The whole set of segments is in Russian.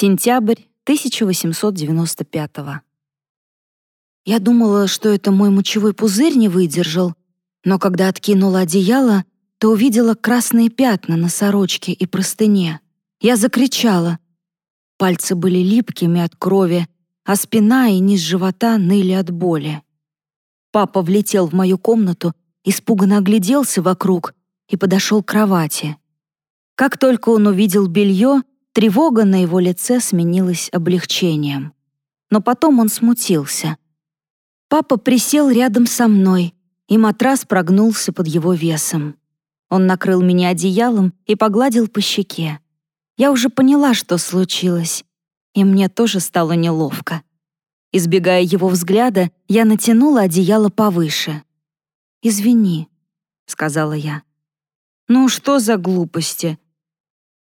Сентябрь 1895 Я думала, что это мой мочевой пузырь не выдержал, но когда откинула одеяло, то увидела красные пятна на сорочке и простыне. Я закричала. Пальцы были липкими от крови, а спина и низ живота ныли от боли. Папа влетел в мою комнату, испуганно огляделся вокруг и подошел к кровати. Как только он увидел белье, тревога на его лице сменилась облегчением. Но потом он смутился. Папа присел рядом со мной, и матрас прогнулся под его весом. Он накрыл меня одеялом и погладил по щеке. Я уже поняла, что случилось, и мне тоже стало неловко. Избегая его взгляда, я натянула одеяло повыше. «Извини», — сказала я. «Ну что за глупости?»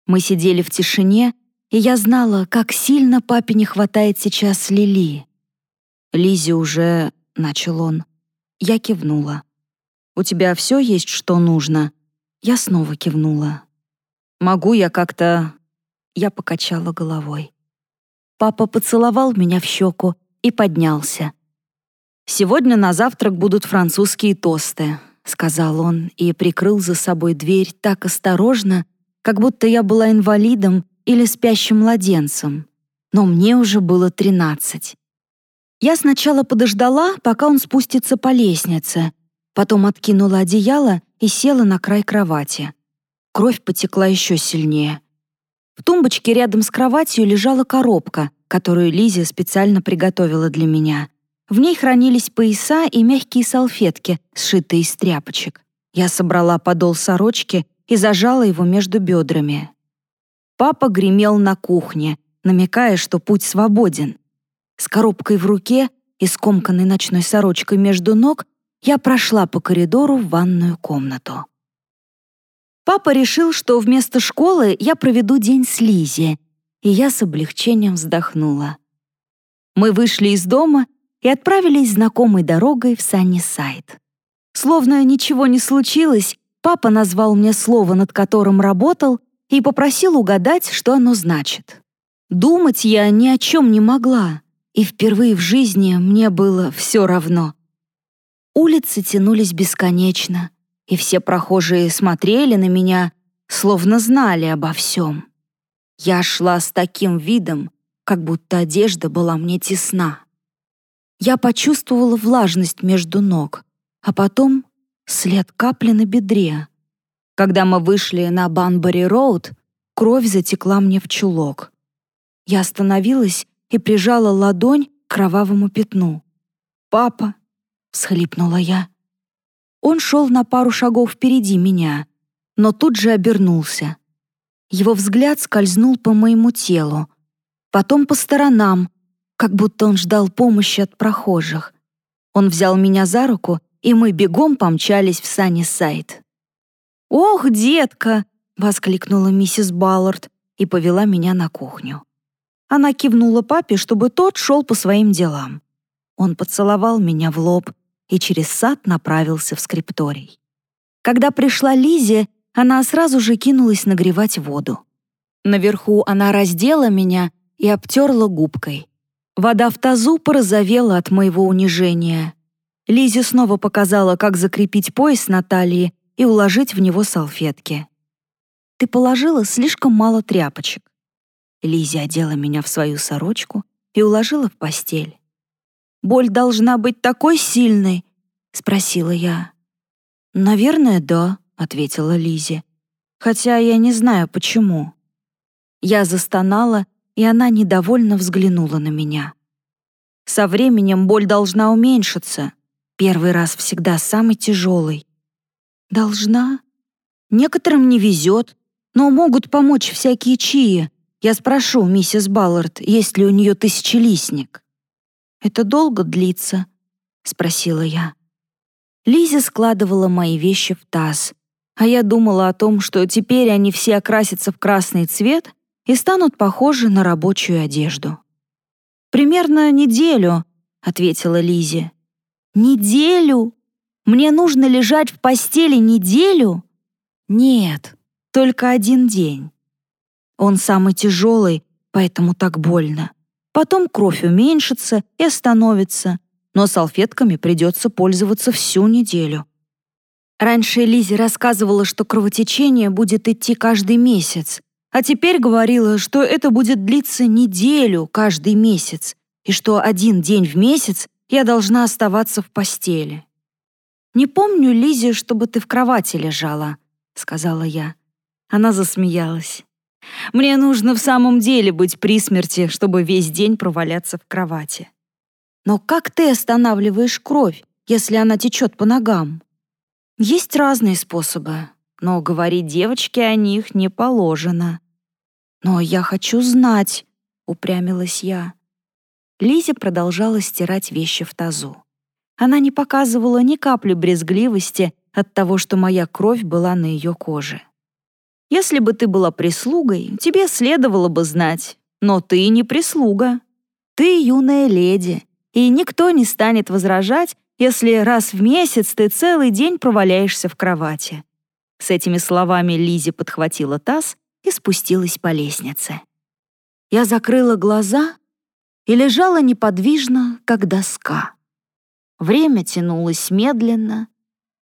Мы сидели в тишине, и я знала, как сильно папе не хватает сейчас Лили. Лизе уже... — начал он. Я кивнула. «У тебя все есть, что нужно?» Я снова кивнула. «Могу я как-то...» Я покачала головой. Папа поцеловал меня в щеку и поднялся. «Сегодня на завтрак будут французские тосты», — сказал он и прикрыл за собой дверь так осторожно, как будто я была инвалидом или спящим младенцем. Но мне уже было тринадцать. Я сначала подождала, пока он спустится по лестнице, потом откинула одеяло и села на край кровати. Кровь потекла еще сильнее. В тумбочке рядом с кроватью лежала коробка, которую Лиза специально приготовила для меня. В ней хранились пояса и мягкие салфетки, сшитые из тряпочек. Я собрала подол сорочки и зажала его между бедрами. Папа гремел на кухне, намекая, что путь свободен. С коробкой в руке и скомканной ночной сорочкой между ног я прошла по коридору в ванную комнату. Папа решил, что вместо школы я проведу день с Лизи, и я с облегчением вздохнула. Мы вышли из дома и отправились знакомой дорогой в Саннисайд. Словно ничего не случилось, папа назвал мне слово, над которым работал, и попросил угадать, что оно значит. Думать я ни о чем не могла, и впервые в жизни мне было все равно. Улицы тянулись бесконечно, и все прохожие смотрели на меня, словно знали обо всем. Я шла с таким видом, как будто одежда была мне тесна. Я почувствовала влажность между ног, а потом след капли на бедре. Когда мы вышли на Банбери-роуд, кровь затекла мне в чулок. Я остановилась и прижала ладонь к кровавому пятну. «Папа, — всхлипнула я. Он шел на пару шагов впереди меня, но тут же обернулся. Его взгляд скользнул по моему телу, потом по сторонам, как будто он ждал помощи от прохожих. Он взял меня за руку, и мы бегом помчались в сани сайт. «Ох, детка!» — воскликнула миссис Баллард и повела меня на кухню. Она кивнула папе, чтобы тот шел по своим делам. Он поцеловал меня в лоб, и через сад направился в скрипторий. Когда пришла Лизе, она сразу же кинулась нагревать воду. Наверху она раздела меня и обтерла губкой. Вода в тазу порозовела от моего унижения. Лизе снова показала, как закрепить пояс на талии и уложить в него салфетки. «Ты положила слишком мало тряпочек». Лизе одела меня в свою сорочку и уложила в постель. Боль должна быть такой сильной?» — спросила я. «Наверное, да», — ответила Лизи. «Хотя я не знаю, почему». Я застонала, и она недовольно взглянула на меня. «Со временем боль должна уменьшиться. Первый раз всегда самый тяжелый». «Должна?» «Некоторым не везет, но могут помочь всякие чаи. Я спрошу миссис Баллард, есть ли у нее тысячелистник». «Это долго длится?» — спросила я. Лиза складывала мои вещи в таз, а я думала о том, что теперь они все окрасятся в красный цвет и станут похожи на рабочую одежду. «Примерно неделю», — ответила Лизе. «Неделю? Мне нужно лежать в постели неделю?» «Нет, только один день. Он самый тяжелый, поэтому так больно. Потом кровь уменьшится и остановится, но салфетками придется пользоваться всю неделю. Раньше Лизе рассказывала, что кровотечение будет идти каждый месяц, а теперь говорила, что это будет длиться неделю каждый месяц, и что один день в месяц я должна оставаться в постели. «Не помню, Лизе, чтобы ты в кровати лежала», — сказала я. Она засмеялась. «Мне нужно в самом деле быть при смерти, чтобы весь день проваляться в кровати». «Но как ты останавливаешь кровь, если она течет по ногам?» «Есть разные способы, но говорить девочке о них не положено». «Но я хочу знать», — упрямилась я. Лизе продолжала стирать вещи в тазу. Она не показывала ни капли брезгливости от того, что моя кровь была на ее коже. Если бы ты была прислугой, тебе следовало бы знать, но ты не прислуга. Ты юная леди, и никто не станет возражать, если раз в месяц ты целый день проваляешься в кровати». С этими словами Лизи подхватила таз и спустилась по лестнице. Я закрыла глаза и лежала неподвижно, как доска. Время тянулось медленно,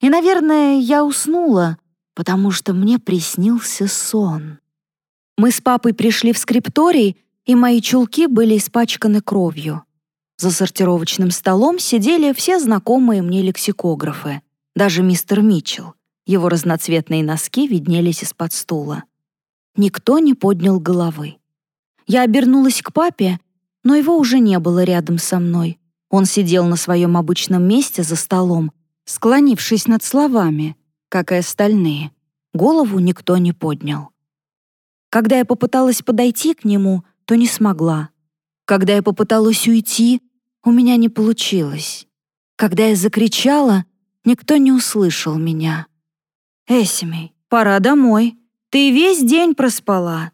и, наверное, я уснула, потому что мне приснился сон. Мы с папой пришли в скрипторий, и мои чулки были испачканы кровью. За сортировочным столом сидели все знакомые мне лексикографы, даже мистер Митчелл. Его разноцветные носки виднелись из-под стула. Никто не поднял головы. Я обернулась к папе, но его уже не было рядом со мной. Он сидел на своем обычном месте за столом, склонившись над словами, как и остальные. Голову никто не поднял. Когда я попыталась подойти к нему, то не смогла. Когда я попыталась уйти, у меня не получилось. Когда я закричала, никто не услышал меня. «Эсимей, пора домой. Ты весь день проспала».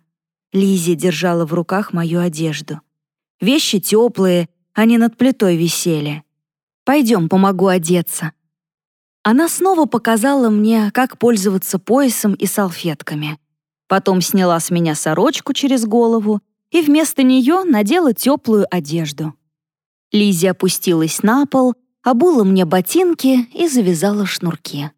Лизи держала в руках мою одежду. Вещи теплые, они над плитой висели. «Пойдем, помогу одеться». Она снова показала мне, как пользоваться поясом и салфетками. Потом сняла с меня сорочку через голову и вместо нее надела теплую одежду. Лизи опустилась на пол, обула мне ботинки и завязала шнурки.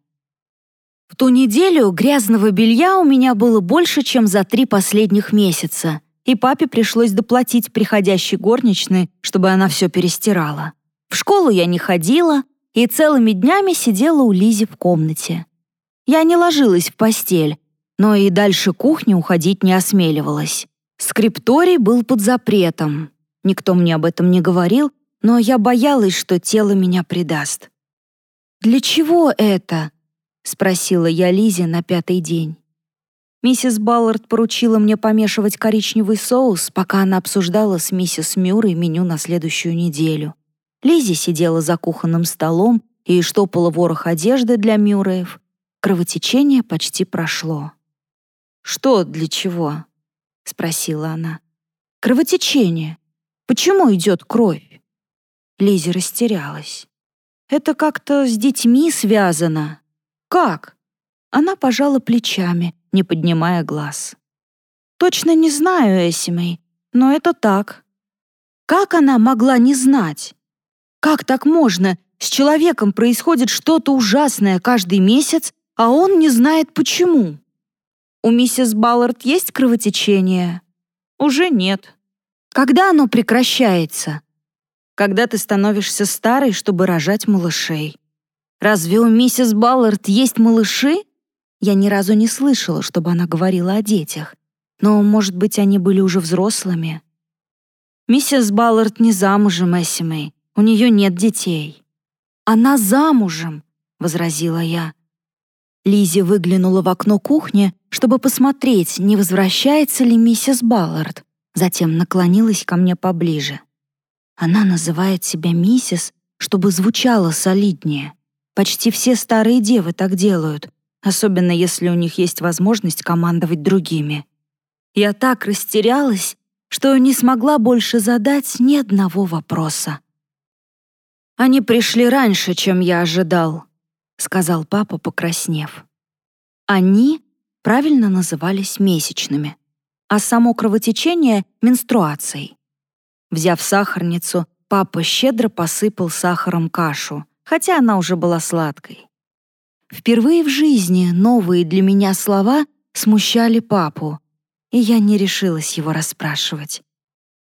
В ту неделю грязного белья у меня было больше, чем за три последних месяца, и папе пришлось доплатить приходящей горничной, чтобы она все перестирала. В школу я не ходила, и целыми днями сидела у Лизи в комнате. Я не ложилась в постель, но и дальше кухни уходить не осмеливалась. Скрипторий был под запретом. Никто мне об этом не говорил, но я боялась, что тело меня предаст. «Для чего это?» — спросила я Лизе на пятый день. Миссис Баллард поручила мне помешивать коричневый соус, пока она обсуждала с миссис Мюррей меню на следующую неделю. Лизи сидела за кухонным столом и штопала ворох одежды для Мюрреев. Кровотечение почти прошло. «Что для чего?» — спросила она. «Кровотечение. Почему идет кровь?» Лизи растерялась. «Это как-то с детьми связано. Как?» Она пожала плечами, не поднимая глаз. «Точно не знаю, Эсимей, но это так». Как она могла не знать? Как так можно? С человеком происходит что-то ужасное каждый месяц, а он не знает почему. У миссис Баллард есть кровотечение? Уже нет. Когда оно прекращается? Когда ты становишься старой, чтобы рожать малышей. Разве у миссис Баллард есть малыши? Я ни разу не слышала, чтобы она говорила о детях. Но, может быть, они были уже взрослыми. Миссис Баллард не замужем, Эссимей. У нее нет детей». «Она замужем», — возразила я. Лизи выглянула в окно кухни, чтобы посмотреть, не возвращается ли миссис Баллард. Затем наклонилась ко мне поближе. Она называет себя миссис, чтобы звучало солиднее. Почти все старые девы так делают, особенно если у них есть возможность командовать другими. Я так растерялась, что не смогла больше задать ни одного вопроса. «Они пришли раньше, чем я ожидал», — сказал папа, покраснев. «Они» правильно назывались месячными. а само кровотечение — менструацией. Взяв сахарницу, папа щедро посыпал сахаром кашу, хотя она уже была сладкой. Впервые в жизни новые для меня слова смущали папу, и я не решилась его расспрашивать.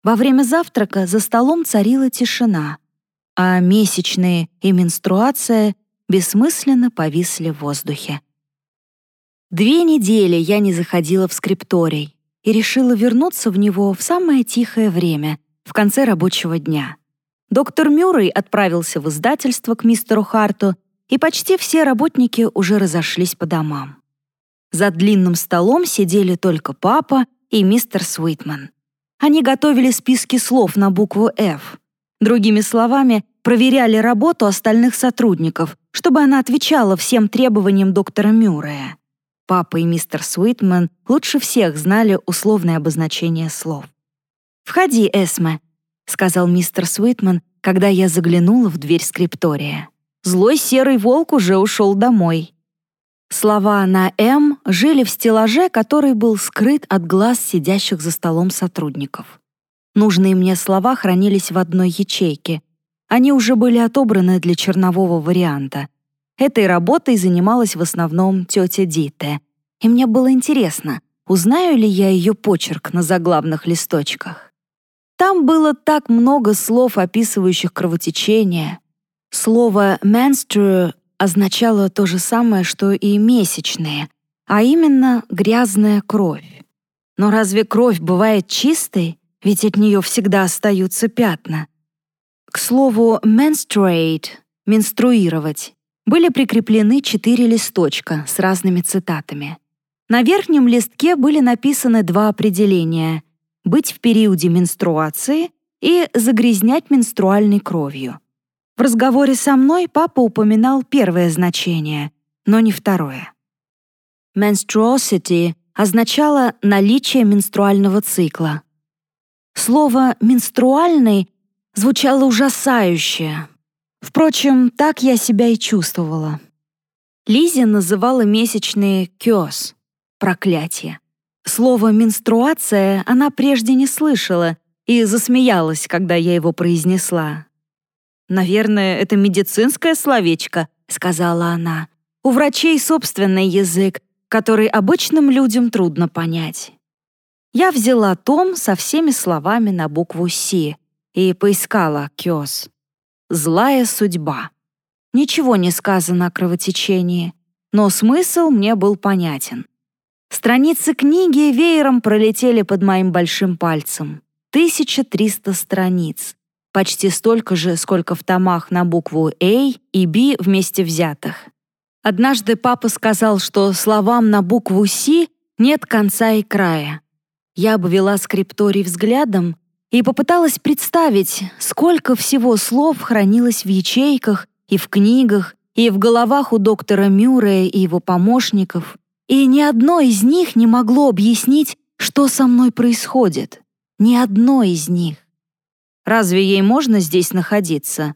Во время завтрака за столом царила тишина, а месячные и менструация бессмысленно повисли в воздухе. Две недели я не заходила в скрипторий и решила вернуться в него в самое тихое время, в конце рабочего дня. Доктор Мюррей отправился в издательство к мистеру Харту, и почти все работники уже разошлись по домам. За длинным столом сидели только папа и мистер Суитман. Они готовили списки слов на букву «Ф». Другими словами, проверяли работу остальных сотрудников, чтобы она отвечала всем требованиям доктора Мюррея. Папа и мистер Суитман лучше всех знали условное обозначение слов. «Входи, Эсме», — сказал мистер Суитман, когда я заглянула в дверь скриптория. Злой серый волк уже ушел домой. Слова на «М» жили в стеллаже, который был скрыт от глаз сидящих за столом сотрудников. Нужные мне слова хранились в одной ячейке. Они уже были отобраны для чернового варианта. Этой работой занималась в основном тетя Дите. И мне было интересно, узнаю ли я ее почерк на заглавных листочках. Там было так много слов, описывающих кровотечение. Слово «menstrue» означало то же самое, что и «месячные», а именно «грязная кровь». Но разве кровь бывает чистой? Ведь от нее всегда остаются пятна. К слову, menstruate — менструировать — были прикреплены четыре листочка с разными цитатами. На верхнем листке были написаны два определения — быть в периоде менструации и загрязнять менструальной кровью. В разговоре со мной папа упоминал первое значение, но не второе. Menstruosity означало наличие менструального цикла. Слово «менструальный» звучало ужасающе. Впрочем, так я себя и чувствовала. Лизи называла месячные «кёс» — проклятие. Слово «менструация» она прежде не слышала и засмеялась, когда я его произнесла. «Наверное, это медицинское словечко», — сказала она. «У врачей собственный язык, который обычным людям трудно понять». Я взяла том со всеми словами на букву «Си» и поискала «Кёс». «Злая судьба». Ничего не сказано о кровотечении, но смысл мне был понятен. Страницы книги веером пролетели под моим большим пальцем. 1300 страниц почти столько же, сколько в томах на букву «А» и «Б» вместе взятых. Однажды папа сказал, что словам на букву «С» нет конца и края. Я обвела скрипторий взглядом и попыталась представить, сколько всего слов хранилось в ячейках и в книгах, и в головах у доктора Мюррея и его помощников, и ни одно из них не могло объяснить, что со мной происходит. Ни одно из них. Разве ей можно здесь находиться?»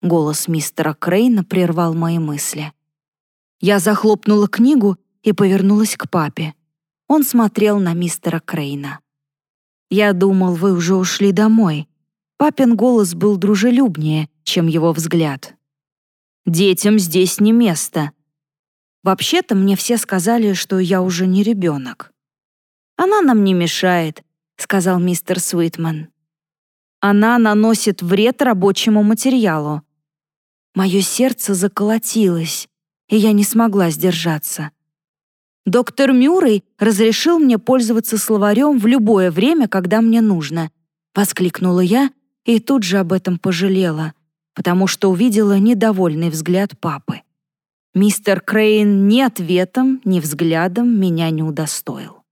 Голос мистера Крейна прервал мои мысли. Я захлопнула книгу и повернулась к папе. Он смотрел на мистера Крейна. «Я думал, вы уже ушли домой». Папин голос был дружелюбнее, чем его взгляд. «Детям здесь не место». Вообще-то мне все сказали, что я уже не ребенок. «Она нам не мешает», — сказал мистер Суитман. Она наносит вред рабочему материалу. Мое сердце заколотилось, и я не смогла сдержаться. Доктор Мюррей разрешил мне пользоваться словарем в любое время, когда мне нужно. Воскликнула я и тут же об этом пожалела, потому что увидела недовольный взгляд папы. Мистер Крейн ни ответом, ни взглядом меня не удостоил.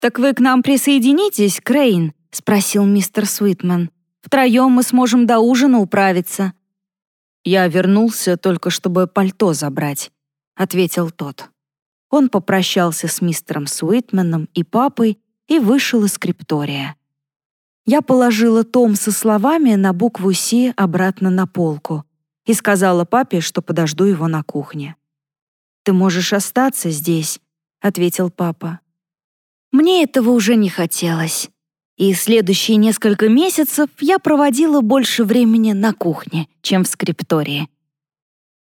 «Так вы к нам присоединитесь, Крейн?» — спросил мистер Свитман. «Втроем мы сможем до ужина управиться». «Я вернулся только чтобы пальто забрать», — ответил тот. Он попрощался с мистером Суитменом и папой и вышел из скриптория. Я положила том со словами на букву «Си» обратно на полку и сказала папе, что подожду его на кухне. «Ты можешь остаться здесь», — ответил папа. Мне этого уже не хотелось. И следующие несколько месяцев я проводила больше времени на кухне, чем в скриптории.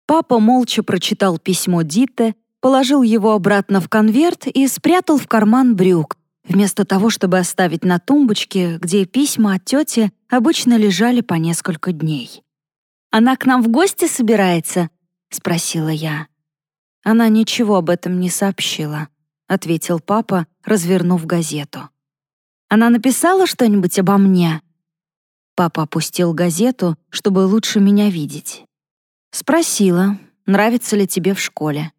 Папа молча прочитал письмо Дитте, положил его обратно в конверт и спрятал в карман брюк, вместо того, чтобы оставить на тумбочке, где письма от тети обычно лежали по несколько дней. «Она к нам в гости собирается?» — спросила я. Она ничего об этом не сообщила, ответил папа, развернув газету. Она написала что-нибудь обо мне? Папа опустил газету, чтобы лучше меня видеть. Спросила, нравится ли тебе в школе.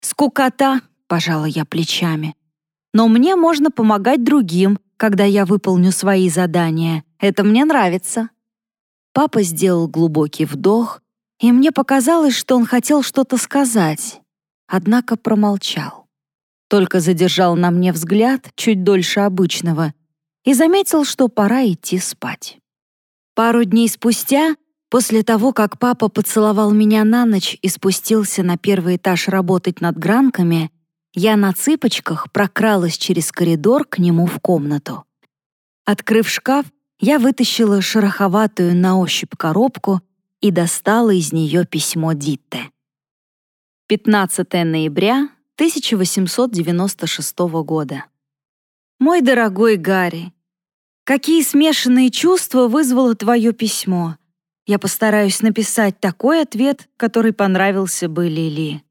«Скукота», — пожала я плечами. «Но мне можно помогать другим, когда я выполню свои задания. Это мне нравится». Папа сделал глубокий вдох, и мне показалось, что он хотел что-то сказать, однако промолчал. Только задержал на мне взгляд чуть дольше обычного и заметил, что пора идти спать. Пару дней спустя, после того, как папа поцеловал меня на ночь и спустился на первый этаж работать над гранками, я на цыпочках прокралась через коридор к нему в комнату. Открыв шкаф, я вытащила шероховатую на ощупь коробку и достала из нее письмо Дитте. 15 ноября 1896 года. Мой дорогой Гарри, какие смешанные чувства вызвало твое письмо. Я постараюсь написать такой ответ, который понравился бы Лили.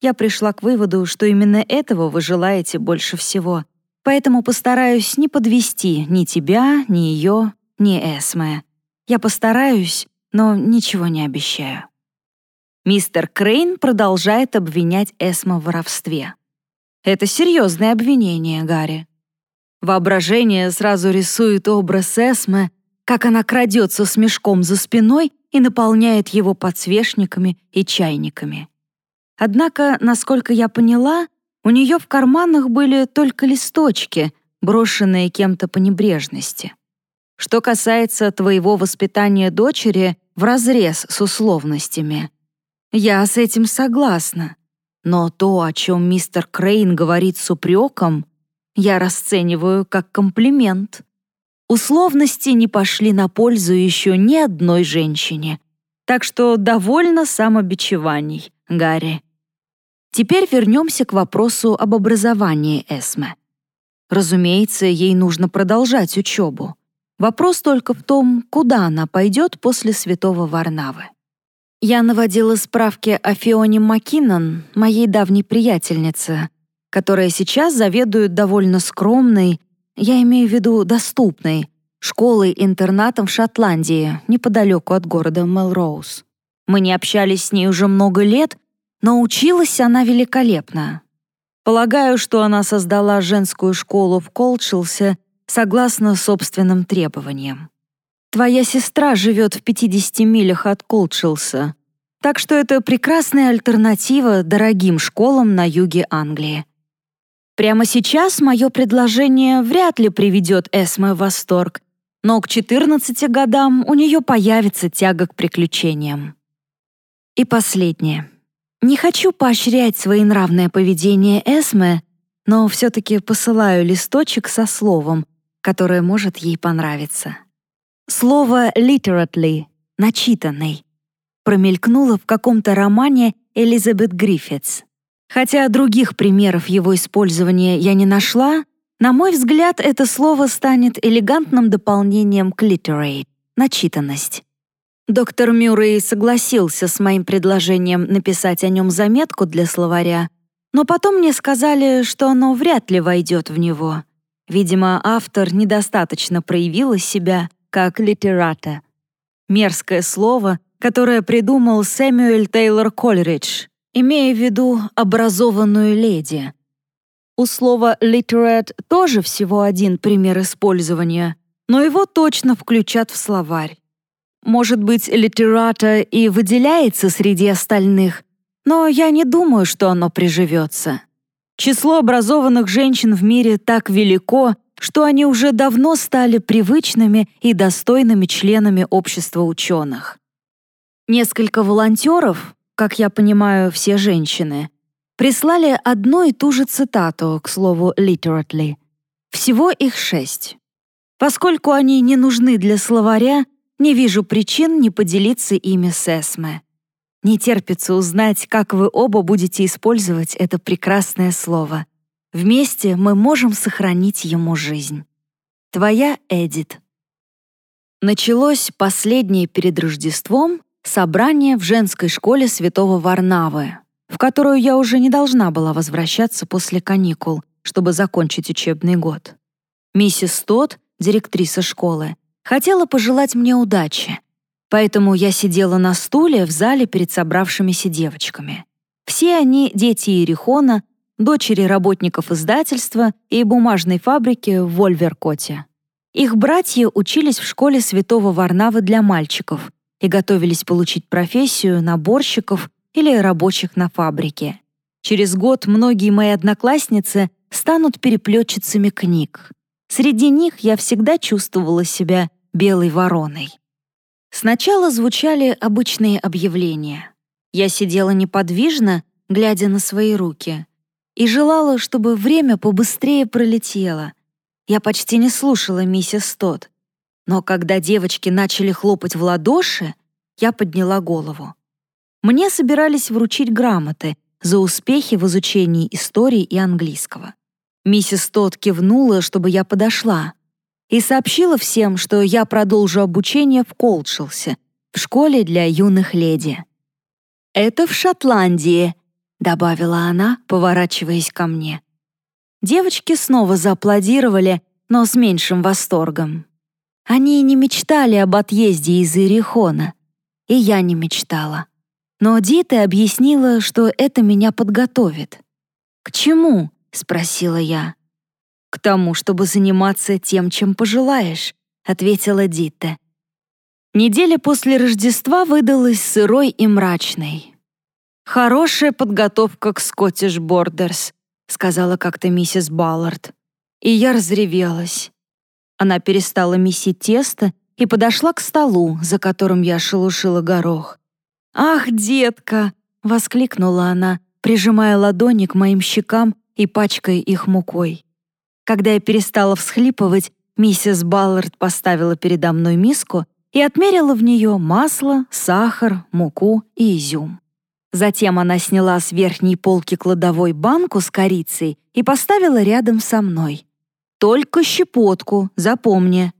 Я пришла к выводу, что именно этого вы желаете больше всего, поэтому постараюсь не подвести ни тебя, ни ее, ни Эсме. Я постараюсь, но ничего не обещаю. Мистер Крейн продолжает обвинять Эсма в воровстве. Это серьезное обвинение, Гарри. Воображение сразу рисует образ Эсме, как она крадется с мешком за спиной и наполняет его подсвечниками и чайниками. Однако, насколько я поняла, у нее в карманах были только листочки, брошенные кем-то по небрежности. Что касается твоего воспитания дочери, вразрез с условностями — я с этим согласна. Но то, о чем мистер Крейн говорит с упреком, я расцениваю как комплимент. Условности не пошли на пользу еще ни одной женщине. Так что довольно самобичеваний, Гарри. Теперь вернемся к вопросу об образовании Эсме. Разумеется, ей нужно продолжать учебу. Вопрос только в том, куда она пойдет после святого Варнавы. Я наводила справки о Фионе Маккинон, моей давней приятельнице, которая сейчас заведует довольно скромной, я имею в виду доступной, школой-интернатом в Шотландии, неподалеку от города Мелроуз. Мы не общались с ней уже много лет, но училась она великолепно. Полагаю, что она создала женскую школу в Колчилсе согласно собственным требованиям. Твоя сестра живет в 50 милях от Колчилса, так что это прекрасная альтернатива дорогим школам на юге Англии. Прямо сейчас мое предложение вряд ли приведет Эсме в восторг, но к 14 годам у нее появится тяга к приключениям. И последнее. Не хочу поощрять своенравное поведение Эсме, но все-таки посылаю листочек со словом, которое может ей понравиться. Слово «literately» — «начитанный» промелькнуло в каком-то романе Элизабет Гриффитс. Хотя других примеров его использования я не нашла, на мой взгляд, это слово станет элегантным дополнением к literate — начитанность. Доктор Мюррей согласился с моим предложением написать о нем заметку для словаря, но потом мне сказали, что оно вряд ли войдет в него. Видимо, автор недостаточно проявила себя как литерата. Мерзкое слово, которое придумал Сэмюэль Тейлор Колеридж, имея в виду образованную леди. У слова «literate» тоже всего один пример использования, но его точно включат в словарь. Может быть, литерата и выделяется среди остальных, но я не думаю, что оно приживется. Число образованных женщин в мире так велико, что они уже давно стали привычными и достойными членами общества ученых. Несколько волонтеров, как я понимаю, все женщины, прислали одну и ту же цитату, к слову, literately. Всего их шесть. Поскольку они не нужны для словаря, не вижу причин не поделиться ими с Эсме. Не терпится узнать, как вы оба будете использовать это прекрасное слово. Вместе мы можем сохранить ему жизнь. Твоя Эдит. Началось последнее перед Рождеством собрание в женской школе Святого Варнавы, в которую я уже не должна была возвращаться после каникул, чтобы закончить учебный год. Миссис Тот, директриса школы, хотела пожелать мне удачи, поэтому я сидела на стуле в зале перед собравшимися девочками. Все они — дети Иерихона, дочери работников издательства и бумажной фабрики в Вольверкоте. Их братья учились в школе святого Варнавы для мальчиков и готовились получить профессию наборщиков или рабочих на фабрике. Через год многие мои одноклассницы станут переплетчицами книг. Среди них я всегда чувствовала себя белой вороной. Сначала звучали обычные объявления. Я сидела неподвижно, глядя на свои руки, и желала, чтобы время побыстрее пролетело. Я почти не слушала миссис Тот. Но когда девочки начали хлопать в ладоши, я подняла голову. Мне собирались вручить грамоты за успехи в изучении истории и английского. Миссис Тот кивнула, чтобы я подошла, и сообщила всем, что я продолжу обучение в Колчелсе, в школе для юных леди. «Это в Шотландии», — добавила она, поворачиваясь ко мне. Девочки снова зааплодировали, но с меньшим восторгом. Они не мечтали об отъезде из Иерихона, и я не мечтала. Но Дита объяснила, что это меня подготовит. «К чему?» — спросила я. «К тому, чтобы заниматься тем, чем пожелаешь», — ответила Дита. Неделя после Рождества выдалась сырой и мрачной. «Хорошая подготовка к Scottish Borders», — сказала как-то миссис Баллард. И я разревелась. Она перестала месить тесто и подошла к столу, за которым я шелушила горох. «Ах, детка!» — воскликнула она, прижимая ладони к моим щекам и пачкая их мукой. Когда я перестала всхлипывать, миссис Баллард поставила передо мной миску и отмерила в нее масло, сахар, муку и изюм. Затем она сняла с верхней полки кладовой банку с корицей и поставила рядом со мной. «Только щепотку, запомни».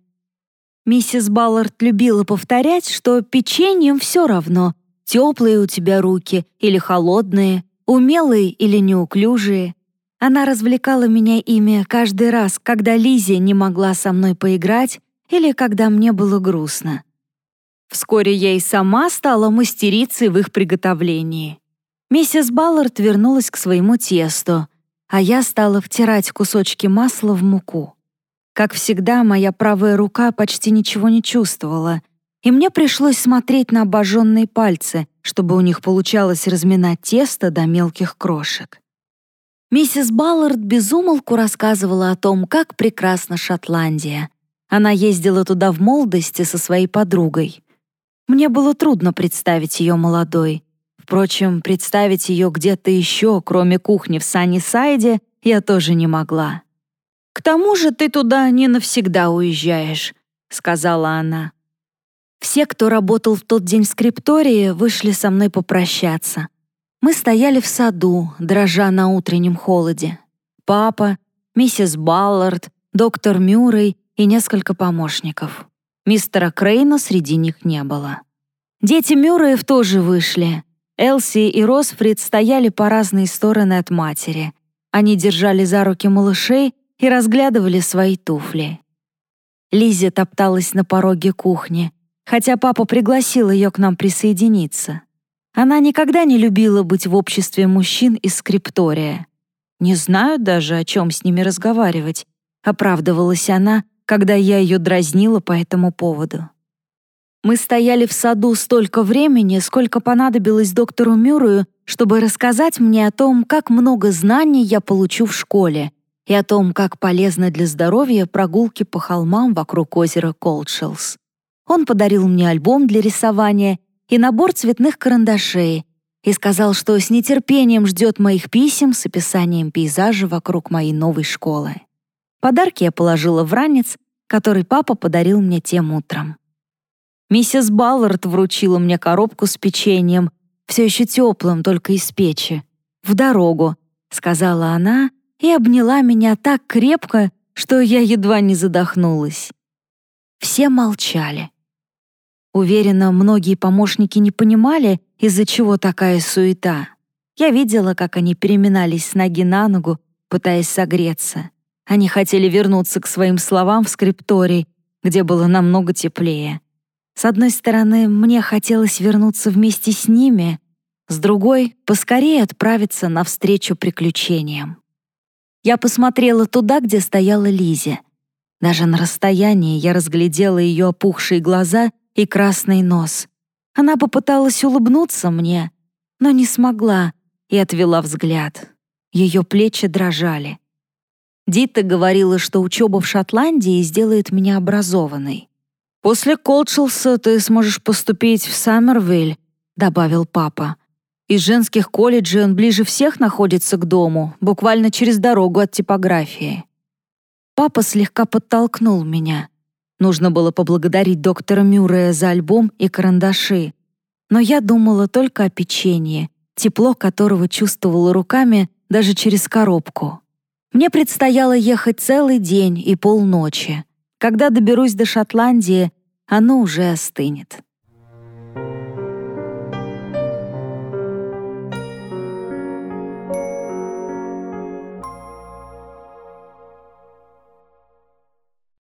Миссис Баллард любила повторять, что печеньем все равно, теплые у тебя руки или холодные, умелые или неуклюжие. Она развлекала меня ими каждый раз, когда Лизи не могла со мной поиграть или когда мне было грустно. Вскоре я и сама стала мастерицей в их приготовлении. Миссис Баллард вернулась к своему тесту, а я стала втирать кусочки масла в муку. Как всегда, моя правая рука почти ничего не чувствовала, и мне пришлось смотреть на обожженные пальцы, чтобы у них получалось разминать тесто до мелких крошек. Миссис Баллард безумолку рассказывала о том, как прекрасна Шотландия. Она ездила туда в молодости со своей подругой. Мне было трудно представить ее молодой. Впрочем, представить ее где-то еще, кроме кухни в Саннисайде, я тоже не могла. «К тому же ты туда не навсегда уезжаешь», — сказала она. Все, кто работал в тот день в скриптории, вышли со мной попрощаться. Мы стояли в саду, дрожа на утреннем холоде. Папа, миссис Баллард, доктор Мюррей и несколько помощников. Мистера Крейна среди них не было. Дети Мюрреев тоже вышли. Элси и Росфрид стояли по разные стороны от матери. Они держали за руки малышей и разглядывали свои туфли. Лиззи топталась на пороге кухни, хотя папа пригласил ее к нам присоединиться. Она никогда не любила быть в обществе мужчин из скриптория. Не знаю даже, о чем с ними разговаривать, оправдывалась она, когда я ее дразнила по этому поводу. Мы стояли в саду столько времени, сколько понадобилось доктору Мюррею, чтобы рассказать мне о том, как много знаний я получу в школе, и о том, как полезны для здоровья прогулки по холмам вокруг озера Колдшелс. Он подарил мне альбом для рисования и набор цветных карандашей, и сказал, что с нетерпением ждет моих писем с описанием пейзажа вокруг моей новой школы. Подарки я положила в ранец, который папа подарил мне тем утром. Миссис Баллард вручила мне коробку с печеньем, все еще теплым, только из печи. «В дорогу», — сказала она и обняла меня так крепко, что я едва не задохнулась. Все молчали. Уверена, многие помощники не понимали, из-за чего такая суета. Я видела, как они переминались с ноги на ногу, пытаясь согреться. Они хотели вернуться к своим словам в скрипторий, где было намного теплее. С одной стороны, мне хотелось вернуться вместе с ними, с другой — поскорее отправиться навстречу приключениям. Я посмотрела туда, где стояла Лизе. Даже на расстоянии я разглядела ее опухшие глаза и красный нос. Она попыталась улыбнуться мне, но не смогла и отвела взгляд. Ее плечи дрожали. Дита говорила, что учеба в Шотландии сделает меня образованной. «После Колчелса ты сможешь поступить в Саммервиль», — добавил папа. «Из женских колледжей он ближе всех находится к дому, буквально через дорогу от типографии». Папа слегка подтолкнул меня. Нужно было поблагодарить доктора Мюррея за альбом и карандаши. Но я думала только о печенье, тепло которого чувствовала руками даже через коробку. Мне предстояло ехать целый день и полночи. Когда доберусь до Шотландии, оно уже остынет.